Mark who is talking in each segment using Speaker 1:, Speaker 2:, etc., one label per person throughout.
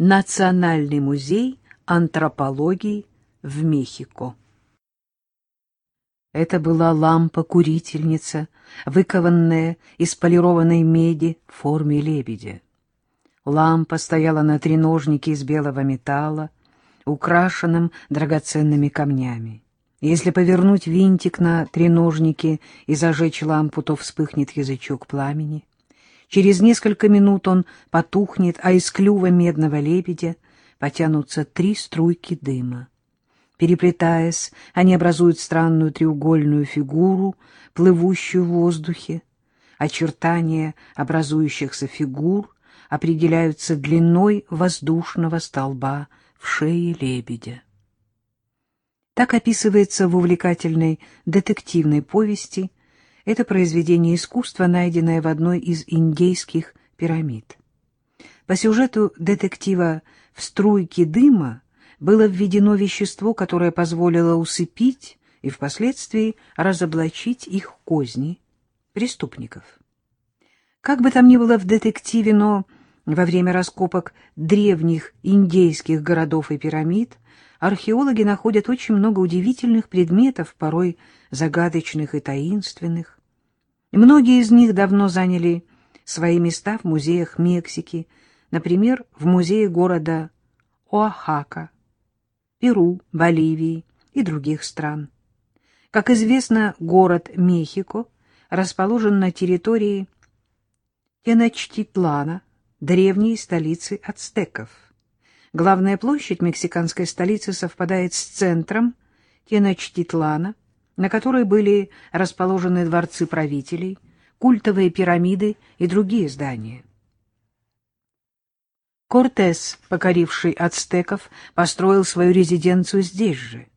Speaker 1: Национальный музей антропологии в Мехико. Это была лампа-курительница, выкованная из полированной меди в форме лебедя. Лампа стояла на треножнике из белого металла, украшенном драгоценными камнями. Если повернуть винтик на треножнике и зажечь лампу, то вспыхнет язычок пламени. Через несколько минут он потухнет, а из клюва медного лебедя потянутся три струйки дыма. Переплетаясь, они образуют странную треугольную фигуру, плывущую в воздухе. Очертания образующихся фигур определяются длиной воздушного столба в шее лебедя. Так описывается в увлекательной детективной повести это произведение искусства, найденное в одной из индейских пирамид. По сюжету детектива «В струйке дыма» было введено вещество, которое позволило усыпить и впоследствии разоблачить их козни преступников. Как бы там ни было в детективе, но во время раскопок древних индейских городов и пирамид археологи находят очень много удивительных предметов, порой загадочных и таинственных. Многие из них давно заняли свои места в музеях Мексики, например, в музее города Оахака, Перу, Боливии и других стран. Как известно, город Мехико расположен на территории Теночтитлана, древней столицы ацтеков. Главная площадь мексиканской столицы совпадает с центром Теночтитлана – на которой были расположены дворцы правителей, культовые пирамиды и другие здания. Кортес, покоривший ацтеков, построил свою резиденцию здесь же.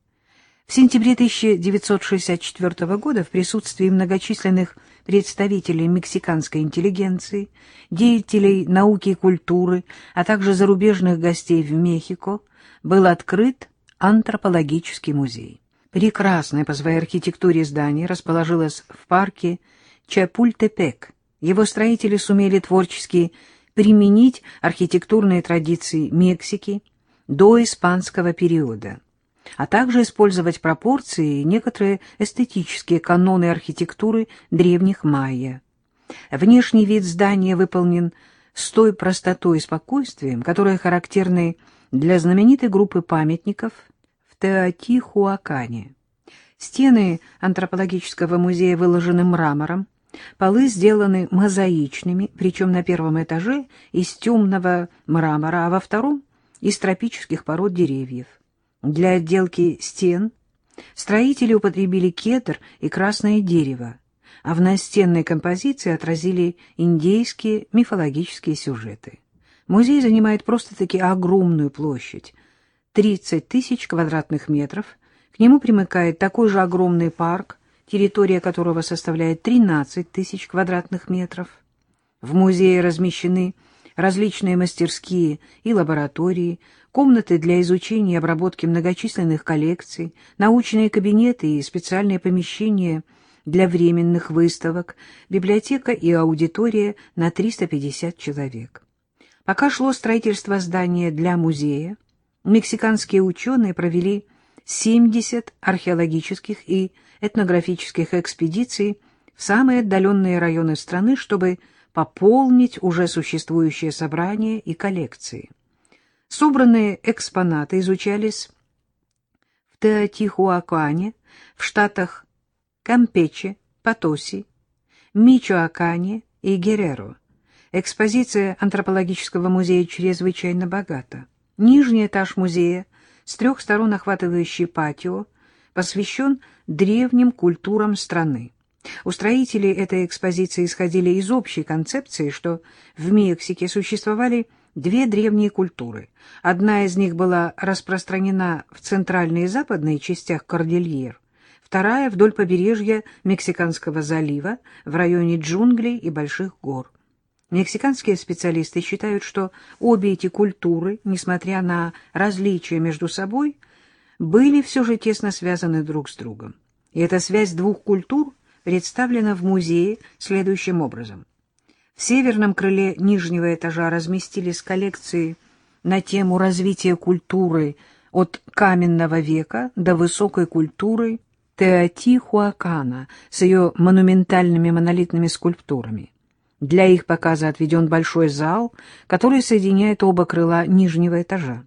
Speaker 1: В сентябре 1964 года в присутствии многочисленных представителей мексиканской интеллигенции, деятелей науки и культуры, а также зарубежных гостей в Мехико был открыт антропологический музей. Прекрасное по своей архитектуре здание расположилось в парке Чапультепек. Его строители сумели творчески применить архитектурные традиции Мексики до испанского периода, а также использовать пропорции и некоторые эстетические каноны архитектуры древних майя. Внешний вид здания выполнен с той простотой и спокойствием, которые характерны для знаменитой группы памятников – Теотихуакане. Стены антропологического музея выложены мрамором, полы сделаны мозаичными, причем на первом этаже из темного мрамора, а во втором — из тропических пород деревьев. Для отделки стен строители употребили кедр и красное дерево, а в настенной композиции отразили индейские мифологические сюжеты. Музей занимает просто-таки огромную площадь, 30 тысяч квадратных метров. К нему примыкает такой же огромный парк, территория которого составляет 13 тысяч квадратных метров. В музее размещены различные мастерские и лаборатории, комнаты для изучения и обработки многочисленных коллекций, научные кабинеты и специальные помещения для временных выставок, библиотека и аудитория на 350 человек. Пока шло строительство здания для музея, мексиканские ученые провели 70 археологических и этнографических экспедиций в самые отдаленные районы страны, чтобы пополнить уже существующие собрания и коллекции. Собранные экспонаты изучались в Теотихуакане, в штатах Кампече, Потоси, Мичоакане и Герреро. Экспозиция антропологического музея чрезвычайно богата. Нижний этаж музея, с трех сторон охватывающий патио, посвящен древним культурам страны. Устроители этой экспозиции исходили из общей концепции, что в Мексике существовали две древние культуры. Одна из них была распространена в центральной и западной частях Кордильер, вторая — вдоль побережья Мексиканского залива в районе джунглей и больших гор. Мексиканские специалисты считают, что обе эти культуры, несмотря на различия между собой, были все же тесно связаны друг с другом. И эта связь двух культур представлена в музее следующим образом. В северном крыле нижнего этажа разместились коллекции на тему развития культуры от каменного века до высокой культуры Теотихуакана с ее монументальными монолитными скульптурами. Для их показа отведен большой зал, который соединяет оба крыла нижнего этажа.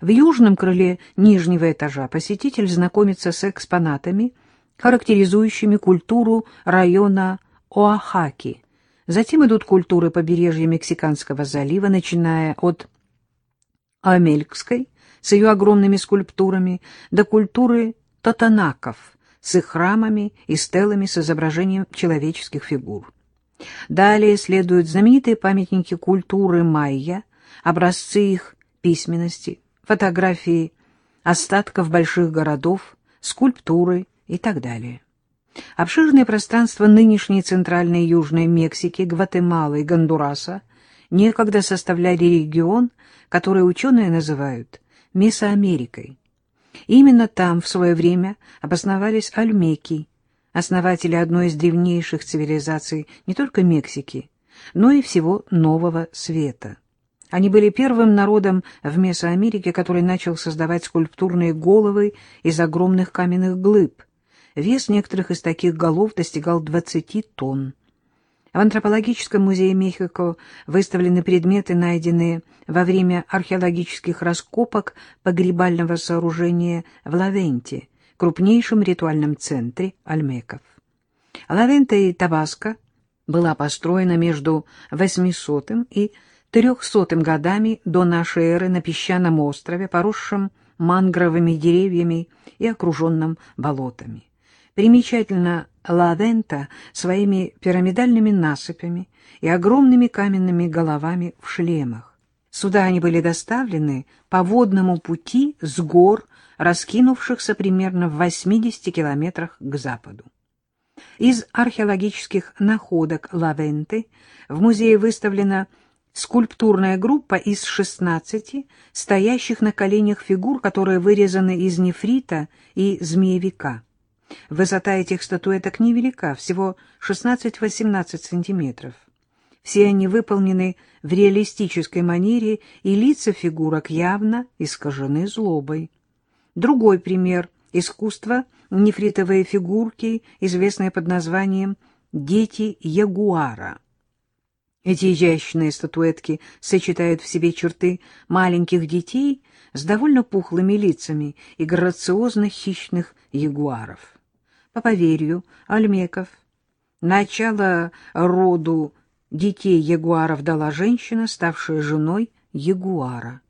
Speaker 1: В южном крыле нижнего этажа посетитель знакомится с экспонатами, характеризующими культуру района Оахаки. Затем идут культуры побережья Мексиканского залива, начиная от Амелькской с ее огромными скульптурами до культуры Татанаков с их храмами и стелами с изображением человеческих фигур. Далее следуют знаменитые памятники культуры майя, образцы их письменности, фотографии остатков больших городов, скульптуры и так далее. Обширные пространства нынешней Центральной и Южной Мексики, Гватемалы и Гондураса некогда составляли регион, который ученые называют Месоамерикой. Именно там в свое время обосновались альмеки, основатели одной из древнейших цивилизаций не только Мексики, но и всего Нового Света. Они были первым народом в Месоамерике, который начал создавать скульптурные головы из огромных каменных глыб. Вес некоторых из таких голов достигал 20 тонн. В антропологическом музее Мехико выставлены предметы, найденные во время археологических раскопок погребального сооружения в Лавенте, крупнейшем ритуальном центре альмеков. Лавента и Табаско была построена между 800 и 300 годами до нашей эры на песчаном острове, поросшем мангровыми деревьями и окруженном болотами. Примечательно Лавента своими пирамидальными насыпями и огромными каменными головами в шлемах. Сюда они были доставлены по водному пути с гор, раскинувшихся примерно в 80 километрах к западу. Из археологических находок Лавенты в музее выставлена скульптурная группа из 16 стоящих на коленях фигур, которые вырезаны из нефрита и змеевика. Высота этих статуэток невелика, всего 16-18 сантиметров. Все они выполнены в реалистической манере, и лица фигурок явно искажены злобой. Другой пример — искусство нефритовые фигурки, известные под названием «Дети Ягуара». Эти изящные статуэтки сочетают в себе черты маленьких детей с довольно пухлыми лицами и грациозных хищных ягуаров. По поверью альмеков, начало роду детей ягуаров дала женщина, ставшая женой ягуара.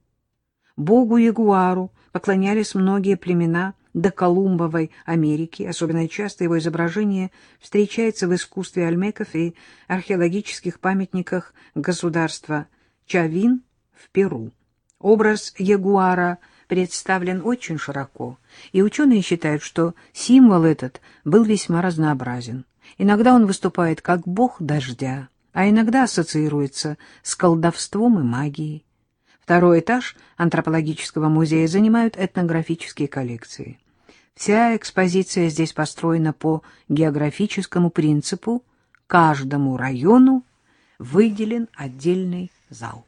Speaker 1: Богу ягуару поклонялись многие племена до Колумбовой Америки. Особенно часто его изображение встречается в искусстве альмеков и археологических памятниках государства Чавин в Перу. Образ ягуара – представлен очень широко, и ученые считают, что символ этот был весьма разнообразен. Иногда он выступает как бог дождя, а иногда ассоциируется с колдовством и магией. Второй этаж антропологического музея занимают этнографические коллекции. Вся экспозиция здесь построена по географическому принципу, каждому району выделен отдельный зал.